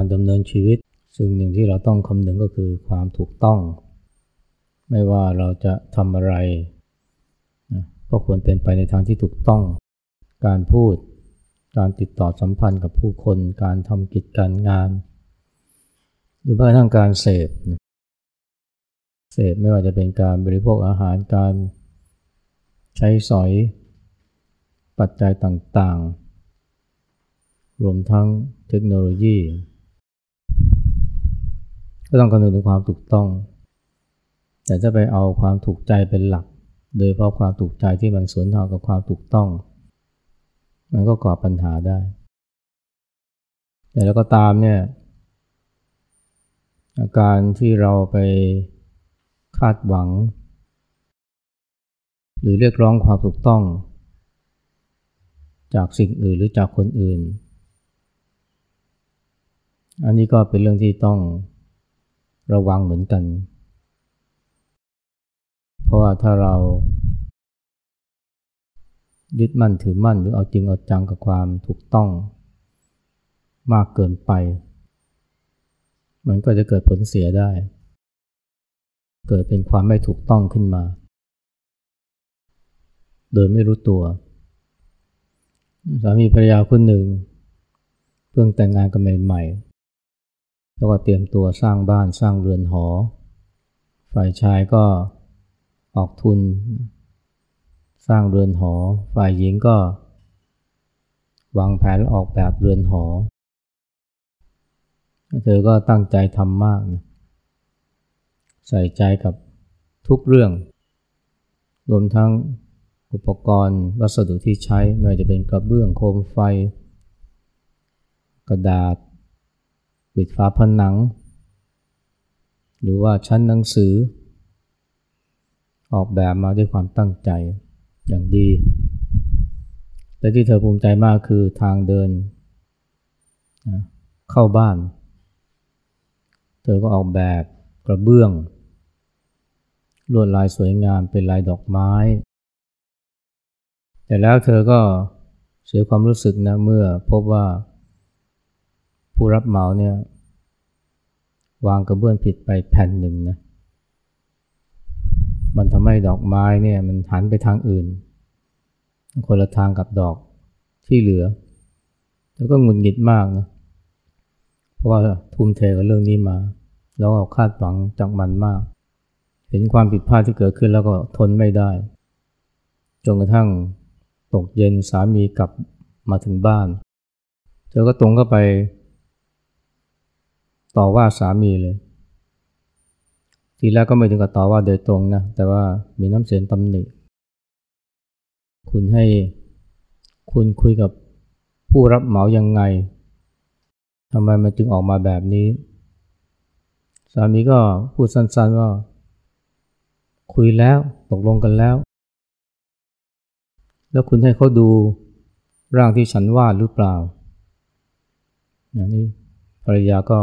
การดำเนินชีวิตสิ่งหนึ่งที่เราต้องคำนึงก็คือความถูกต้อง ไม่ว่าเราจะทำอะไรก็ควรเป็นไปในทางที่ถูกต้อง การพูด การติดต่อสัมพันธ์กับผู้คน การทำกิจการงาน หรือแม้กระทั่งการเสพเสพไม่ว่าจะเป็นการบริโภคอาหารการใช้สอยปัจจัยต่างๆ รวมทั้งเทคโนโลยี ก็ต้องคำนึงถึงความถูกต้อง แต่จะไปเอาความถูกใจเป็นหลัก โดยเพราะความถูกใจที่มันสวนทางกับความถูกต้อง มันก็ก่อปัญหาได้ แต่แล้วก็ตามเนี่ย อาการที่เราไปคาดหวัง หรือเรียกร้องความถูกต้อง จากสิ่งอื่นหรือจากคนอื่น อันนี้ก็เป็นเรื่องที่ต้อง ระวังเหมือนกัน เพราะว่าถ้าเรา ยึดมั่นถือมั่นหรือเอาจริงเอาจังกับความถูกต้อง มากเกินไป มันก็จะเกิดผลเสียได้ เกิดเป็นความไม่ถูกต้องขึ้นมา โดยไม่รู้ตัว สามีภรรยาคนหนึ่ง เพิ่งแต่งงานกันใหม่ๆ แล้วก็เตรียมตัวสร้างบ้านสร้างเรือนหอ ฝ่ายชายก็ออกทุน สร้างเรือนหอ ฝ่ายหญิงก็ วางแผนออกแบบเรือนหอ เธอก็ตั้งใจทำมากนะใส่ใจกับทุกเรื่อง รวมทั้งอุปกรณ์วัสดุที่ใช้ไม่ว่าจะเป็นกระเบื้องโคมไฟ กระดาษ ปิดฝาผนัง หรือว่าชั้นหนังสือ ออกแบบมาด้วยความตั้งใจอย่างดีแต่ที่เธอภูมิใจมากคือทางเดิน เข้าบ้าน เธอก็ออกแบบกระเบื้อง ลวดลายสวยงามเป็นลายดอกไม้ แต่แล้วเธอก็เสียความรู้สึกนะเมื่อพบว่า ผู้รับเหมาเนี่ยวางกระเบื้องผิดไปแผ่นหนึ่งนะ มันทำให้ดอกไม้เนี่ยมันหันไปทางอื่น คนละทางกับดอกที่เหลือ แล้วก็หงุดหงิดมากนะ เพราะว่าทุ่มเทกับเรื่องนี้มา แล้วก็คาดหวังจากมันมาก เห็นความผิดพลาดที่เกิดขึ้นแล้วก็ทนไม่ได้ จนกระทั่งตกเย็นสามีกลับมาถึงบ้าน เธอก็ตรงเข้าไป ต่อว่าสามีเลย ทีแรกก็ไม่ถึงกับต่อว่าโดยตรงนะ แต่ว่ามีน้ำเสียงตำหนิ คุณให้คุณคุยกับผู้รับเหมายังไงทำไมมันจึงออกมาแบบนี้ สามีก็พูดสั้นๆว่า คุยแล้วตกลงกันแล้ว แล้วคุณให้เขาดูร่างที่ฉันวาดหรือเปล่านี้ภรรยาก็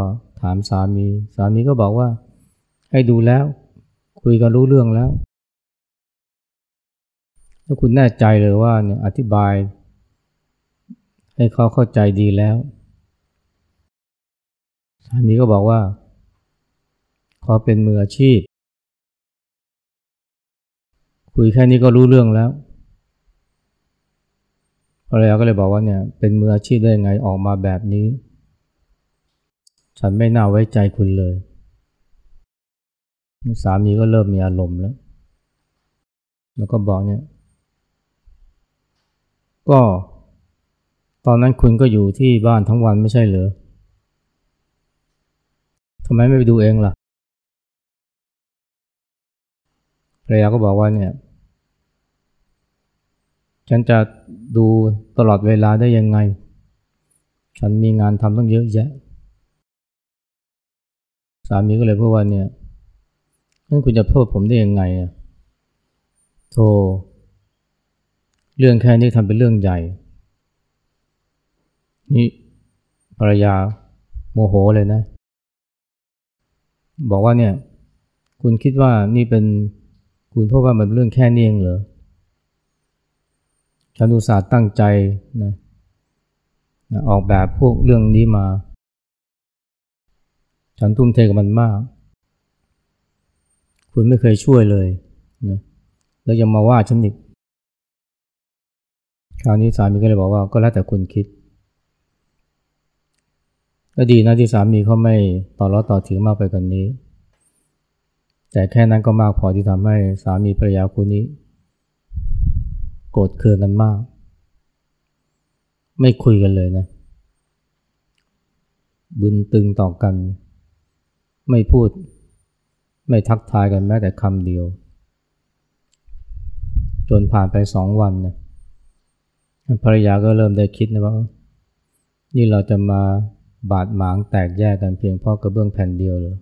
ามสามี สามีก็บอกว่า ให้ดูแล้ว คุยกันรู้เรื่องแล้ว ถ้าคุณแน่ใจเลยว่าเนี่ยอธิบาย ให้เขาเข้าใจดีแล้ว สามีก็บอกว่า ขอเป็นมืออาชีพ คุยแค่นี้ก็รู้เรื่องแล้วภรรยาก็เลยบอกว่าเนี่ยเป็นมืออาชีพได้ยังไงออกมาแบบนี้ ฉันไม่น่าไว้ใจคุณเลย สามีก็เริ่มมีอารมณ์แล้ว แล้วก็บอกเนี่ย ก็ ตอนนั้นคุณก็อยู่ที่บ้านทั้งวันไม่ใช่เหรอทำไมไม่ไปดูเองล่ะภรรยาก็บอกว่าเนี่ย ฉันจะดูตลอดเวลาได้ยังไง ฉันมีงานทำต้องเยอะแยะ สามีก็เลยพูดว่าเนี่ยนั่นคุณจะโทษผมได้ยังไงอะโธ่เรื่องแค่นี้ทำเป็นเรื่องใหญ่ นี่ภรรยาโมโหเลยนะ บอกว่าเนี่ย คุณคิดว่านี่เป็นคุณโทษว่ามันเรื่องแค่นี้เองเหรอฉันอุตส่าห์ตั้งใจนะนะออกแบบพวกเรื่องนี้มา ฉันทุ่มเทกับมันมาก คุณไม่เคยช่วยเลยนะแล้วยังมาว่าฉันอีกคราวนี้สามีก็เลยบอกว่าก็แล้วแต่คุณคิดก็ดีนะที่สามีเขาไม่ต่อร้อต่อถือมากไปกว่านนี้ แต่แค่นั้นก็มากพอที่ทำให้สามีภรรยาคู่นี้ โกรธเคืองกันมาก ไม่คุยกันเลยนะ บึนตึงต่อกัน ไม่พูด ไม่ทักทายกันแม้แต่คำเดียว จนผ่านไปสองวันนะภรรยาก็เริ่มได้คิดนะว่า นี่เราจะมาบาดหมางแตกแยกกันเพียงเพราะกระเบื้องแผ่นเดียวเลย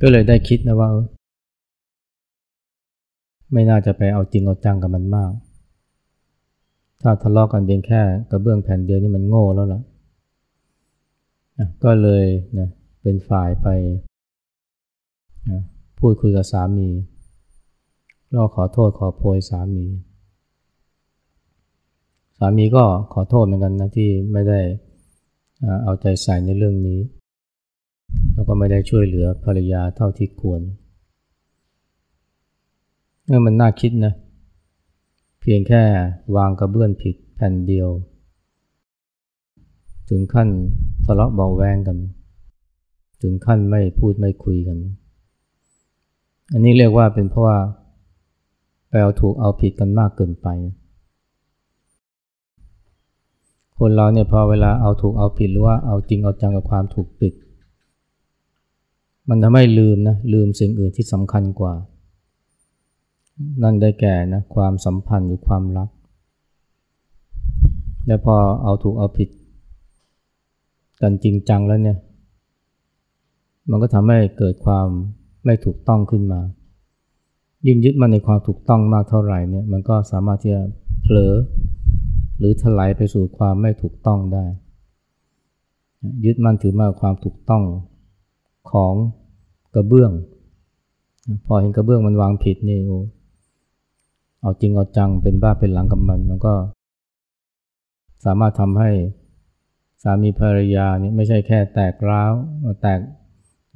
ก็เลยได้คิดนะว่า ไม่น่าจะไปเอาจริงเอาจังกับมันมาก ถ้าทะเลาะกกันเพียงแค่กระเบื้องแผ่นเดียวนี่มันโง่แล้วล่ะ ก็เลยนะเป็นฝ่ายไปนะพูดคุยกับสามีก็ขอโทษขอโพยสามี สามีก็ขอโทษเหมือนกันนะที่ไม่ได้เอาใจใส่ในเรื่องนี้ แล้วก็ไม่ได้ช่วยเหลือภรรยาเท่าที่ควรเมื่อมันน่าคิดนะ เพียงแค่วางกระเบื้องผิดแผ่นเดียว ถึงขั้นทะเลาะเบาแวงกัน ถึงขั้นไม่พูดไม่คุยกัน อันนี้เรียกว่าเป็นเพราะว่าไปเอาถูกเอาผิดกันมากเกินไป คนเราเนี่ยพอเวลาเอาถูกเอาผิดหรือว่าเอาจริงเอาจังกับความถูกปิด มันทำให้ลืมนะลืมสิ่งอื่นที่สำคัญกว่า นั่นได้แก่นะความสัมพันธ์หรือความรัก และพอเอาถูกเอาผิด กันจริงจังแล้วเนี่ย มันก็ทำให้เกิดความไม่ถูกต้องขึ้นมา ยิ่งยึดมันในความถูกต้องมากเท่าไหร่เนี่ย มันก็สามารถที่จะเผลอ หรือถลายไปสู่ความไม่ถูกต้องได้ ยึดมั่นถือมากความถูกต้องของกระเบื้อง พอเห็นกระเบื้องมันวางผิดนี่โอ้เอาจริงเอาจังเป็นบ้าเป็นหลังกับมัน มันก็สามารถทำให้ามีภรรยาเนี่ยไม่ใช่แค่แตกร้าวแตก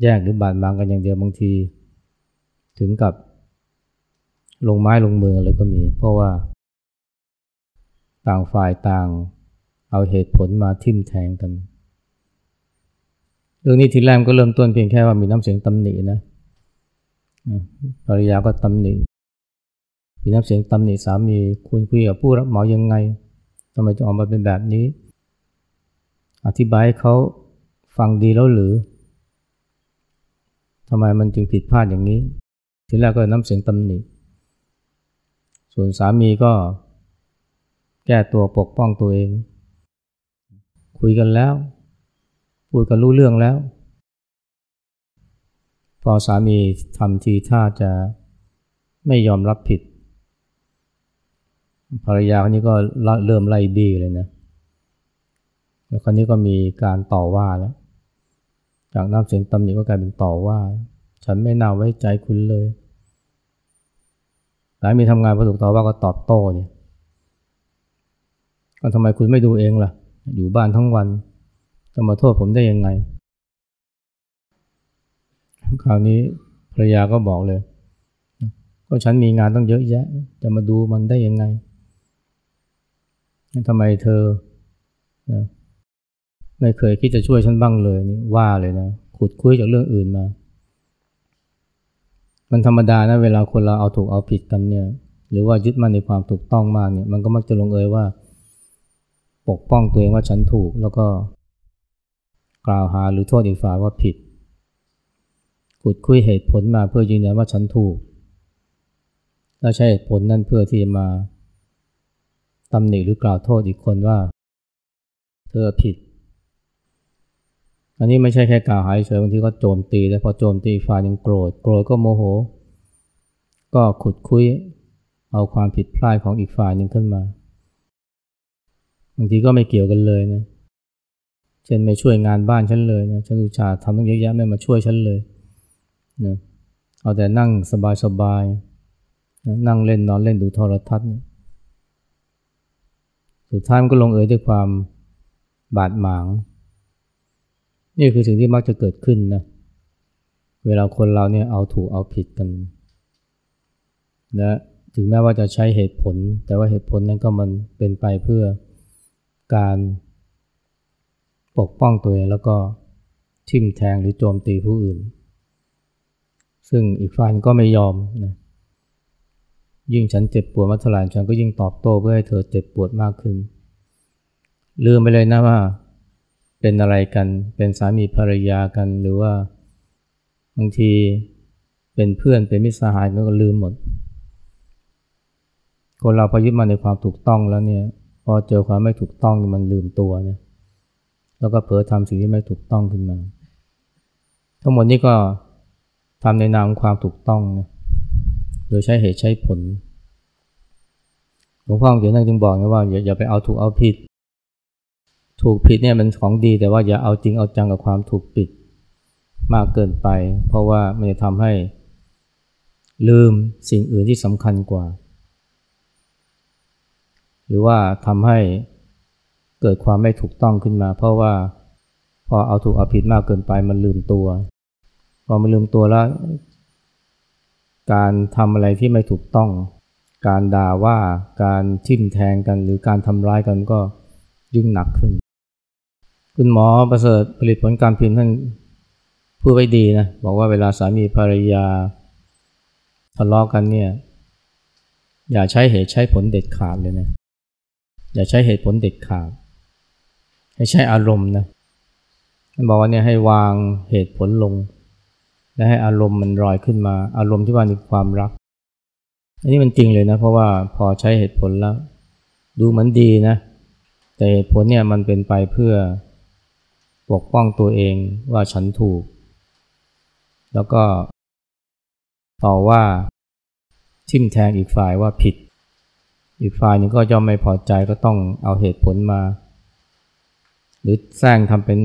แยกหรือบาดหมางกันอย่างเดียวบางที ถึงกับลงไม้ลงมือเลยก็มี เพราะว่า ต่างฝ่ายต่าง เอาเหตุผลมาทิ่มแทงกัน เรื่องนี้ทีแรกก็เริ่มต้นเพียงแค่ว่ามีน้ำเสียงตำหนินะภรรยาก็ตำหนิ มีน้ำเสียงตำหนิสามีคุณคุยกับผู้รับเหมายังไงทำไมจะออกมาเป็นแบบนี้ อธิบายเขาฟังดีแล้วหรือทำไมมันจึงผิดพลาดอย่างนี้ ทีแรกก็น้ำเสียงตำหนิ ส่วนสามีก็แก้ตัวปกป้องตัวเอง คุยกันแล้ว พูดกันรู้เรื่องแล้ว พอสามีทำทีท่าจะไม่ยอมรับผิด ภรรยาคนนี้ก็เริ่มไล่บี้เลยนะ แล้วคราวนี้ก็มีการต่อว่าแล้ว จากน้ำเสียงตำหนิก็กลายเป็นต่อว่า ฉันไม่น่าไว้ใจคุณเลย หลายมีทำงานพอถูกต่อว่าก็ตอบโต้เนี่ยก็ทำไมคุณไม่ดูเองล่ะ อยู่บ้านทั้งวัน จะมาโทษผมได้ยังไง คราวนี้ภรรยาก็บอกเลย ก็ฉันมีงานต้องเยอะแยะ จะมาดูมันได้ยังไงทำไมเธอ ไม่เคยคิดจะช่วยฉันบ้างเลยนี่ว่าเลยนะขุดคุยจากเรื่องอื่นมา มันธรรมดานะเวลาคนเราเอาถูกเอาผิดกันเนี่ย หรือว่ายึดมั่นในความถูกต้องมากเนี่ย มันก็มักจะลงเอยว่า ปกป้องตัวเองว่าฉันถูกแล้วก็ กล่าวหาหรือโทษอีกฝ่ายว่าผิดขุดคุยเหตุผลมาเพื่อยืนยันว่าฉันถูก แล้วใช้เหตุผลนั่นเพื่อที่จะมาตำหนิหรือกล่าวโทษอีกคนว่า เธอผิด อันนี้ไม่ใช่แค่กล่าวหายเฉยบางทีก็โจมตี แล้วพอโจมตีฝ่ายหนึ่งโกรธ โกรธก็โมโห ก็ขุดคุยเอาความผิดพลาดของอีกฝ่ายหนึ่งขึ้นมา บางทีก็ไม่เกี่ยวกันเลยนะเช่นไม่ช่วยงานบ้านฉันเลยนะฉันอุตส่าห์ทำต้องเยอะแยะไม่มาช่วยฉันเลยนะเอาแต่นั่งสบายๆนั่งเล่นนอนเล่นดูโทรทัศน์สุดท้ายมันก็ลงเอยด้วยความบาดหมาง นี่คือสิ่งที่มักจะเกิดขึ้นนะ เวลาคนเราเนี่ยเอาถูกเอาผิดกันนะถึงแม้ว่าจะใช้เหตุผล แต่ว่าเหตุผลนั้นก็มันเป็นไปเพื่อการปกป้องตัวเองแล้วก็ทิ่มแทงหรือโจมตีผู้อื่น ซึ่งอีกฝ่ายก็ไม่ยอมนะยิ่งฉันเจ็บปวดมาเท่าไหร่ฉันก็ยิ่งตอบโต้เพื่อให้เธอเจ็บปวดมากขึ้น ลืมไปเลยนะว่า เป็นอะไรกัน เป็นสามีภรรยากัน หรือว่าบางทีเป็นเพื่อนเป็นมิตรสหายมันก็ลืมหมด คนเราพอยึดมาในความถูกต้องแล้วเนี่ย พอเจอความไม่ถูกต้องมันลืมตัวเนี่ยแล้วก็เผลอทำสิ่งที่ไม่ถูกต้องขึ้นมา ทั้งหมดนี้ก็ทำในนามความถูกต้องนะโดยใช้เหตุใช้ผลหลวงพ่อเดี๋ยวนั่งจึงบอกนะว่าอย่าอย่าไปเอาถูกเอาผิด ถูกผิดเนี่ยมันของดีแต่ว่าอย่าเอาจริงเอาจังกับความถูกผิดมากเกินไป เพราะว่ามันจะทำให้ลืมสิ่งอื่นที่สำคัญกว่า หรือว่าทำให้เกิดความไม่ถูกต้องขึ้นมา เพราะว่าพอเอาถูกเอาผิดมากเกินไปมันลืมตัว พอมันลืมตัวแล้ว การทำอะไรที่ไม่ถูกต้อง การด่าว่าการทิ่มแทงกันหรือการทำร้ายกันก็ยิ่งหนักขึ้น คุณหมอประเสริฐผลิตผลการพิมพ์ท่านพูดไว้ดีนะ บอกว่าเวลาสามีภรรยาทะเลาะกันเนี่ย อย่าใช้เหตุใช้ผลเด็ดขาดเลยนะอย่าใช้เหตุผลเด็ดขาด ให้ใช้อารมณ์นะท่านบอกว่าเนี่ยให้วางเหตุผลลง และให้อารมณ์มันลอยขึ้นมา อารมณ์ที่ว่ามีความรัก อันนี้มันจริงเลยนะ เพราะว่าพอใช้เหตุผลแล้ว ดูเหมือนดีนะ แต่เหตุผลเนี่ยมันเป็นไปเพื่อ ปกป้องตัวเองว่าฉันถูก แล้วก็ต่อว่าทิ่มแทงอีกฝ่ายว่าผิด อีกฝ่ายนึงก็ย่อมไม่พอใจก็ต้องเอาเหตุผลมา หรือแซงทำเป็น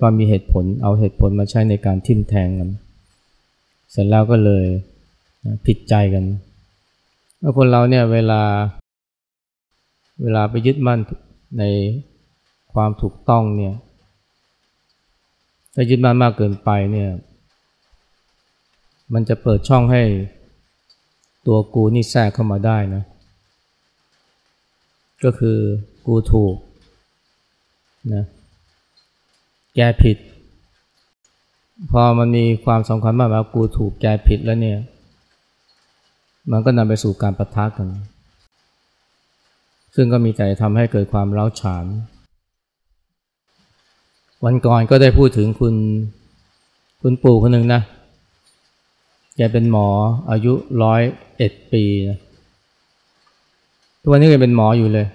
ว่ามีเหตุผลเอาเหตุผลมาใช้ในการทิ่มแทงกัน เสร็จแล้วก็เลยผิดใจกันแล้วคนเราเนี่ยเวลา เวลาไปยึดมั่นในความถูกต้องเนี่ย ถ้ายึดมั่นมากเกินไปเนี่ย มันจะเปิดช่องให้ตัวกูนี่แทรกเข้ามาได้นะ ก็คือกูถูกนะแกผิด พอมันมีความสำคัญมากว่ากูถูกแกผิดแล้วเนี่ย มันก็นำไปสู่การประทะกัน ซึ่งก็มีแต่ทำให้เกิดความร้าฉาน วันก่อนก็ได้พูดถึงคุณ คุณปู่คนหนึ่งนะแกเป็นหมออายุร้อยเอ็ดปีนะทุกวันนี้ก็เป็นหมออยู่เลย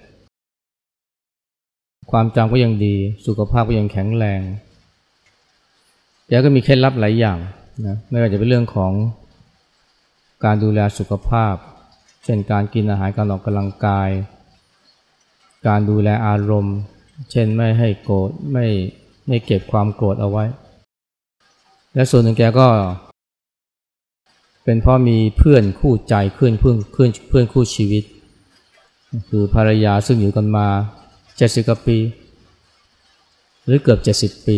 ความจำก็ยังดี สุขภาพก็ยังแข็งแรงแกก็มีเคล็ดลับหลายอย่างนะไม่ว่าจะเป็นเรื่องของการดูแลสุขภาพ เช่นการกินอาหารการออกกำลังกาย การดูแลอารมณ์ เช่นไม่ให้โกรธไม่ ไม่เก็บความโกรธเอาไว้ และส่วนหนึ่งแกก็ เป็นเพราะมีเพื่อนคู่ใจเพื่อนเพื่อนเพื่อนเพื่อนคู่ชีวิต คือภรรยาซึ่งอยู่กันมาเจ็ดสิบกว่าปี หรือเกือบเจ็ดสิบปี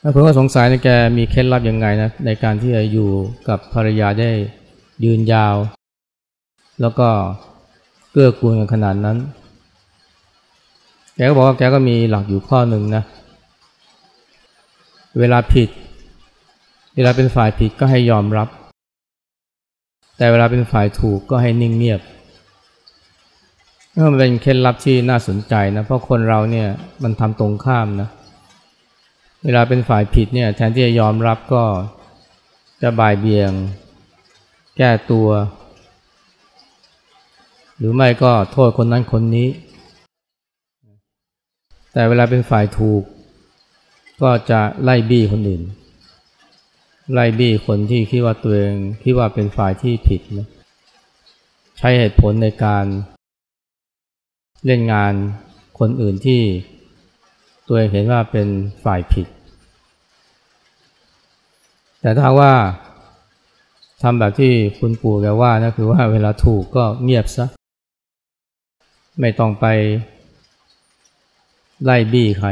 แล้วผมก็สงสัยนะแกมีเคล็ดลับยังไงนะในการที่จะอยู่กับภรรยาได้ยืนยาว แล้วก็เกื้อกูลกันขนาดนั้น แกก็บอกว่าแกก็มีหลักอยู่ข้อหนึ่งนะ เวลาผิด เวลาเป็นฝ่ายผิดก็ให้ยอมรับ แต่เวลาเป็นฝ่ายถูกก็ให้นิ่งเงียบมันเป็นเคล็ดลับที่น่าสนใจนะ เพราะคนเราเนี่ยมันทำตรงข้ามนะ เวลาเป็นฝ่ายผิดเนี่ยแทนที่จะยอมรับก็จะบ่ายเบียง แก้ตัว หรือไม่ก็โทษคนนั้นคนนี้ แต่เวลาเป็นฝ่ายถูก ก็จะไล่บี้คนอื่น ไล่บี้คนที่คิดว่าตัวเองคิดว่าเป็นฝ่ายที่ผิดนะใช้เหตุผลในการ เล่นงานคนอื่นที่ตัวเองเห็นว่าเป็นฝ่ายผิด แต่ถ้าว่าทำแบบที่คุณปู่แกว่านะคือว่าเวลาถูกก็เงียบซะ ไม่ต้องไป ไล่บี้ใคร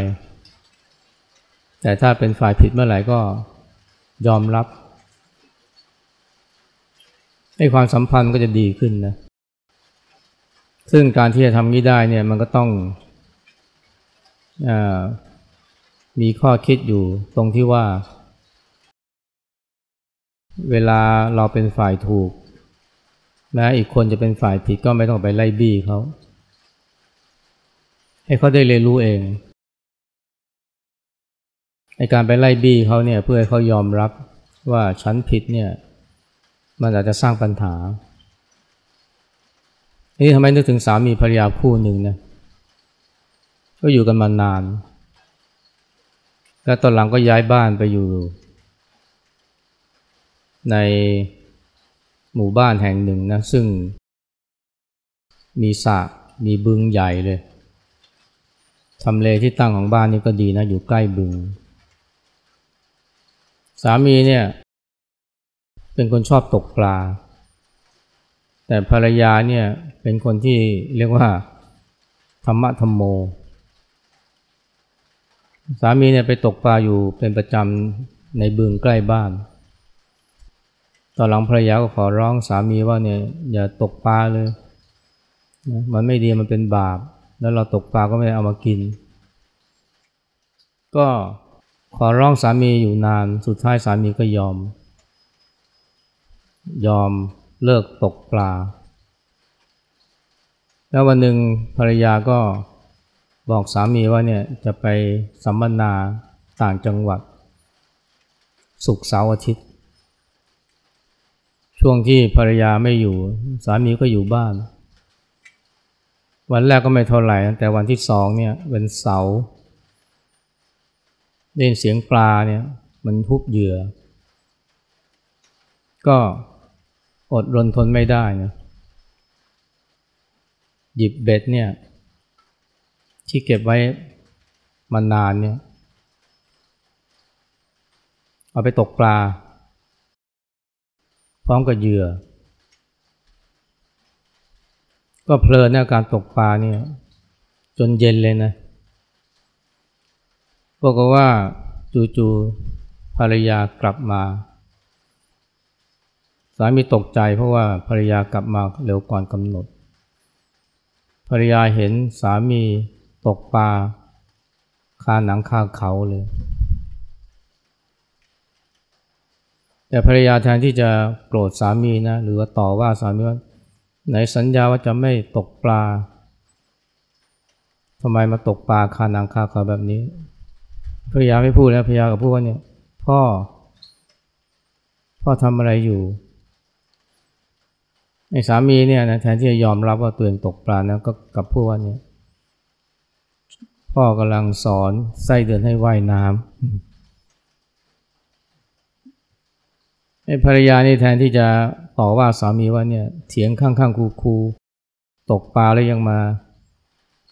แต่ถ้าเป็นฝ่ายผิดเมื่อไหร่ก็ยอมรับให้ความสัมพันธ์ก็จะดีขึ้นนะ ซึ่งการที่จะทำนี้ได้เนี่ยมันก็ต้องอมีข้อคิดอยู่ตรงที่ว่า เวลาเราเป็นฝ่ายถูกแม้อีกคนจะเป็นฝ่ายผิดก็ไม่ต้องไปไล่บี้เขา ให้เขาได้เรียนรู้เองในการไปไล่บี้เขาเนี่ยเพื่อให้เขายอมรับว่าฉันผิดเนี่ยมันอาจจะสร้างปัญหา นี่ทำไมนึกถึงสามีภรรยาคู่หนึ่งนะก็อยู่กันมานาน แล้วตอนหลังก็ย้ายบ้านไปอยู่ ในหมู่บ้านแห่งหนึ่งนะ ซึ่งมีสระมีบึงใหญ่เลย ทำเลที่ตั้งของบ้านนี่ก็ดีนะ อยู่ใกล้บึง สามีเนี่ย เป็นคนชอบตกปลา แต่ภรรยาเนี่ยเป็นคนที่เรียกว่า ธรรมะธรรมโม สามีเนี่ยไปตกปลาอยู่เป็นประจำในบึงใกล้บ้าน ตอนหลังภรรยาก็ขอร้องสามีว่าเนี่ยอย่าตกปลาเลย มันไม่ดีมันเป็นบาป แล้วเราตกปลาก็ไม่ไเอามากิน ก็ขอร้องสามีอยู่นาน สุดท้ายสามีก็ยอม ยอมเลิกตกปลา แล้ววันหนึ่งภรรยาก็บอกสามีว่าเนี่ยจะไปสัมมนาต่างจังหวัด สุกเสาร์อาทิตย์ ช่วงที่ภรรยาไม่อยู่ สามีก็อยู่บ้าน วันแรกก็ไม่เท่าไหร่ แต่วันที่สองเนี่ยเป็นเสาร์ได้ยินเสียงปลาเนี่ยมันทุบเหยื่อ ก็อดรนทนไม่ได้นะหยิบเบ็ดเนี่ยที่เก็บไว้มานานเนี่ยเอาไปตกปลา พร้อมกับเหยื่อ ก็เพลินในการตกปลาเนี่ยจนเย็นเลยนะบอกว่าจู่ๆภรรยากลับมาสามีตกใจเพราะว่าภรรยากลับมาเร็วก่อนกำหนด ภรรยาเห็นสามีตกปลาคาหนังคาเขาเลย แต่ภรรยาแทนที่จะโกรธสามีนะหรือว่าต่อว่าสามีว่า ไหนสัญญาว่าจะไม่ตกปลาทำไมมาตกปลาคานังคาเขาแบบนี้ภรรยาไม่พูดแล้วภรรยากับพูดว่าเนี่ย พ่อ พ่อทำอะไรอยู่ไอ้สามีเนี่ยนะแทนที่จะยอมรับว่าตัวเองตกปลานะก็กับพูดว่าเนี่ย พ่อกำลังสอนไส้เดือนให้ว่ายน้ำไอ้ภรรยานี่แทนที่จะ ต่อว่าสามีว่าเนี่ยเถียงข้างๆคูๆตกปลาแล้วยังมา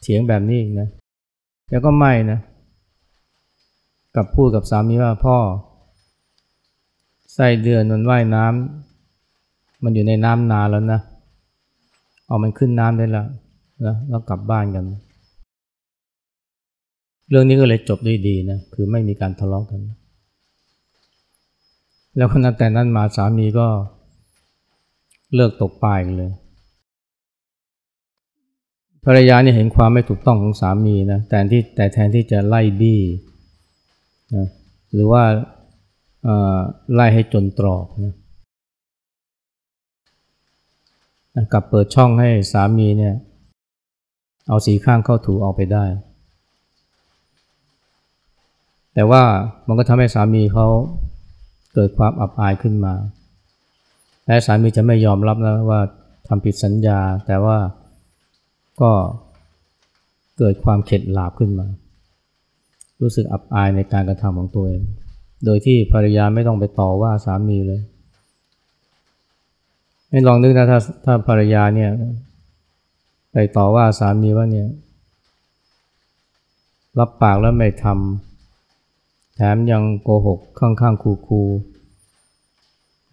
เถียงแบบนี้อีกนะแล้วก็ไม่นะกับพูดกับสามีว่าพ่อไส้เดือนมันว่ายน้ำมันอยู่ในน้ำนานแล้วนะเอามันขึ้นน้ำได้แล้วนะแล้วกลับบ้านกัน เรื่องนี้ก็เลยจบด้ดีนะคือไม่มีการทะเลาะกกัน แล้วคนนั้นแต่นั้นมาสามีก็ เลิกตกปลายเลย ภรรยาเนี่ยเห็นความไม่ถูกต้องของสามีนะแต่ที่แต่แทนที่จะไล่บี้นะหรือว่าไล่ให้จนตรอกนะกลับเปิดช่องให้สามีเนี่ย เอาสีข้างเข้าถูออกไปได้ แต่ว่ามันก็ทำให้สามีเขาเกิดความอับอายขึ้นมา และสามีจะไม่ยอมรับนะว่าทำผิดสัญญา แต่ว่าก็เกิดความเข็ดหลาบขึ้นมา รู้สึกอับอายในการกระทำของตัวเอง โดยที่ภรรยาไม่ต้องไปต่อว่าสามีเลยไม่ลองนึกนะถ้าถ้าภรรยาเนี่ยไปต่อว่าสามีว่าเนี่ย รับปากแล้วไม่ทำแถมยังโกหกข้างๆคูๆ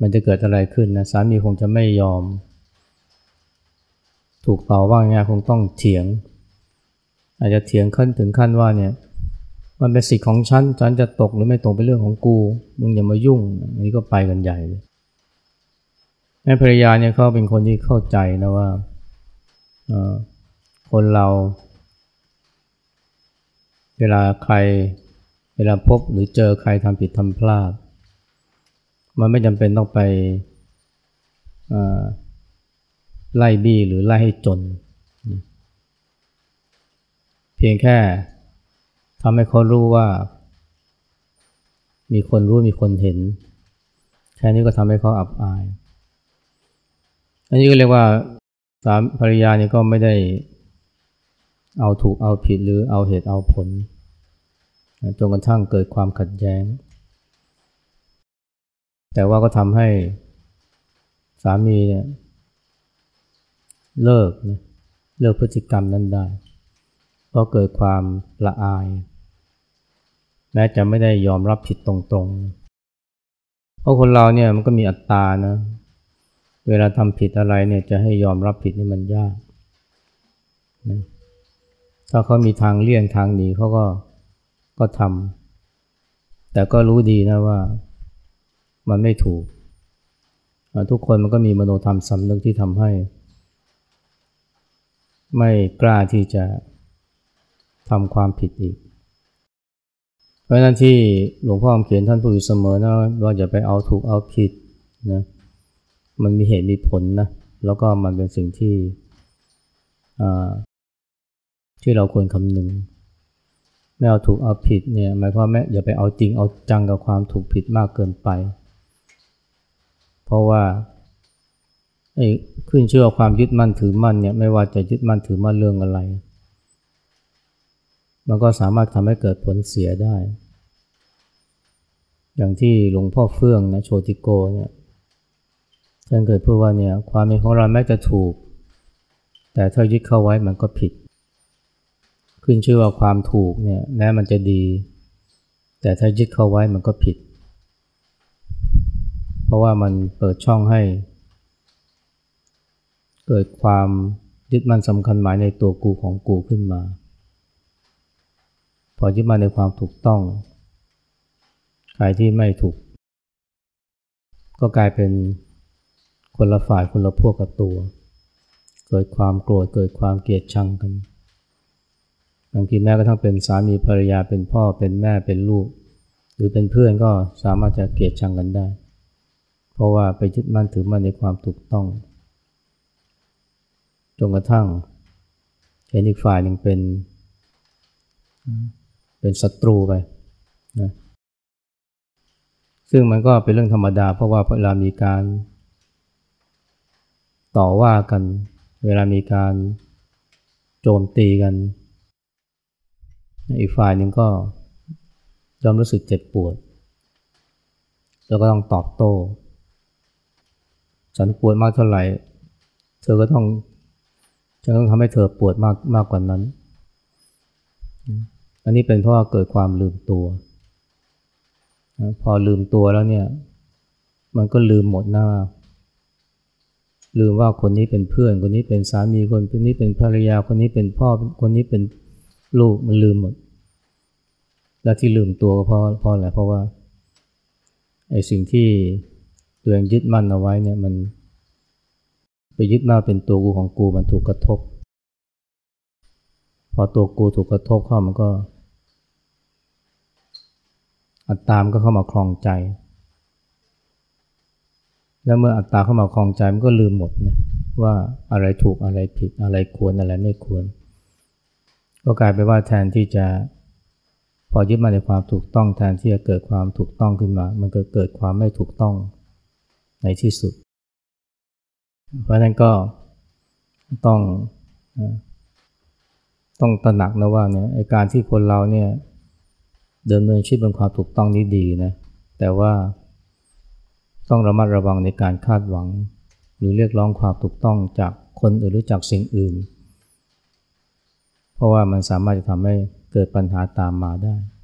มันจะเกิดอะไรขึ้นนะสามีคงจะไม่ยอม ถูกต่อว่าไงคงต้องเถียง อาจจะเถียงขั้นถึงขั้นว่าเนี่ยมันเป็นสิทธิ์ของฉันฉันจะตกหรือไม่ตกเป็นเรื่องของกูมึงอย่ามายุ่งอันนี้ก็ไปกันใหญ่เลยแม่ภรรยาเนี่ยเขาเป็นคนที่เข้าใจนะว่าคนเรา เวลาใครเวลาพบหรือเจอใครทำผิดทำพลาด มันไม่จำเป็นต้องไปไล่บี้หรือไล่ให้จน เพียงแค่ทำให้เขารู้ว่า มีคนรู้มีคนเห็น แค่นี้ก็ทำให้เขาอับอาย อันนี้ก็เรียกว่าสามภรรยานี่ก็ไม่ได้เอาถูกเอาผิดหรือเอาเหตุเอาผลจนกระทั่งเกิดความขัดแย้ง แต่ว่าก็ทำให้สามีเนี่ยเลิกเลิกพฤติกรรมนั้นได้ เพราะเกิดความละอาย แม้จะไม่ได้ยอมรับผิดตรงๆ เพราะคนเราเนี่ยมันก็มีอัตตานะ เวลาทำผิดอะไรเนี่ยจะให้ยอมรับผิดนี่มันยากนะถ้าเขามีทางเลี่ยงทางหนีเขาก็ก็ทำแต่ก็รู้ดีนะว่า มันไม่ถูก ทุกคนมันก็มีมโนธรรมสำนึกที่ทำให้ ไม่กล้าที่จะทำความผิดอีก เพราะนั้นที่หลวงพ่อเขียนท่านพูดอยู่เสมอนะว่าอย่าไปเอาถูกเอาผิดนะมันมีเหตุมีผลนะแล้วก็มันเป็นสิ่งที่ที่เราควรคำนึงไม่เอาถูกเอาผิดเนี่ยหมายความว่าอย่าไปเอาจริงเอาจังกับความถูกผิดมากเกินไป เพราะว่าขึ้นเชื่อความยึดมั่นถือมั่นเนี่ยไม่ว่าจะยึดมั่นถือมั่นเรื่องอะไร มันก็สามารถทำให้เกิดผลเสียได้ อย่างที่หลวงพ่อเฟื่องนะโชติโกเนี่ยท่านเคยพูดว่าเนี่ยความเป็นของเราแม้จะถูก แต่ถ้ายึดเข้าไว้มันก็ผิด ขึ้นชื่อว่าความถูกเนี่ยแม้มันจะดี แต่ถ้ายึดเข้าไว้มันก็ผิด เพราะว่ามันเปิดช่องให้ เกิดความยึดมั่นสำคัญหมายในตัวกูของกูขึ้นมา พอยึดมั่นในความถูกต้องใครที่ไม่ถูก ก็กลายเป็นคนละฝ่ายคนละพวกกับตัว เกิดความโกรธเกิดความเกลียดชังกันบางทีแม้กระทั่งเป็นสามีภรรยาเป็นพ่อเป็นแม่เป็นลูก หรือเป็นเพื่อนก็สามารถจะเกลียดชังกันได้ เพราะว่าไปยึดมั่นถือมั่นในความถูกต้อง จนกระทั่งเห็นอีกฝ่ายหนึ่งเป็นเป็นศัตรูไปนะซึ่งมันก็เป็นเรื่องธรรมดา เพราะว่าเวลามีการต่อว่ากัน เวลามีการโจมตีกัน อีกฝ่ายหนึ่งก็ยอมรู้สึกเจ็บปวด แล้วก็ต้องตอบโต้ ฉันปวดมากเท่าไหร่ เธอก็ต้องจะต้องทำให้เธอปวดมากมากกว่านั้น อันนี้เป็นเพราะว่าเกิดความลืมตัว พอลืมตัวแล้วเนี่ย มันก็ลืมหมดหน้า ลืมว่าคนนี้เป็นเพื่อน คนนี้เป็นสามี คนนี้เป็นภรรยา คนนี้เป็นพ่อ คนนี้เป็นลูก มันลืมหมด และที่ลืมตัวก็เพราะเพราะอะไร เพราะว่าไอ้สิ่งที่ ตัวเองยึดมั่นเอาไว้เนี่ยมัน ไปยึดมาเป็นตัวกูของกูมันถูกกระทบ พอตัวกูถูกกระทบเข้ามันก็ อัตตามก็เข้ามาคลองใจ แล้วเมื่ออัตตาเข้ามาคลองใจมันก็ลืมหมดนะว่าอะไรถูกอะไรผิดอะไรควรอะไรไม่ควร ก็กลายไปว่าแทนที่จะพอยึดมาในความถูกต้องแทนที่จะเกิดความถูกต้องขึ้นมา มันก็เกิดความไม่ถูกต้อง ในที่สุด เพราะนั้นก็ต้องต้องตระหนักนะว่าเนี่ยการที่คนเราเนี่ยเดินเนินชีวิตบนความถูกต้องนี้ดีนะแต่ว่าต้องระมัดระวังในการคาดหวัง หรือเรียกร้องความถูกต้องจากคนอื่นหรือจากสิ่งอื่น เพราะว่ามันสามารถจะทำให้เกิดปัญหาตามมาได้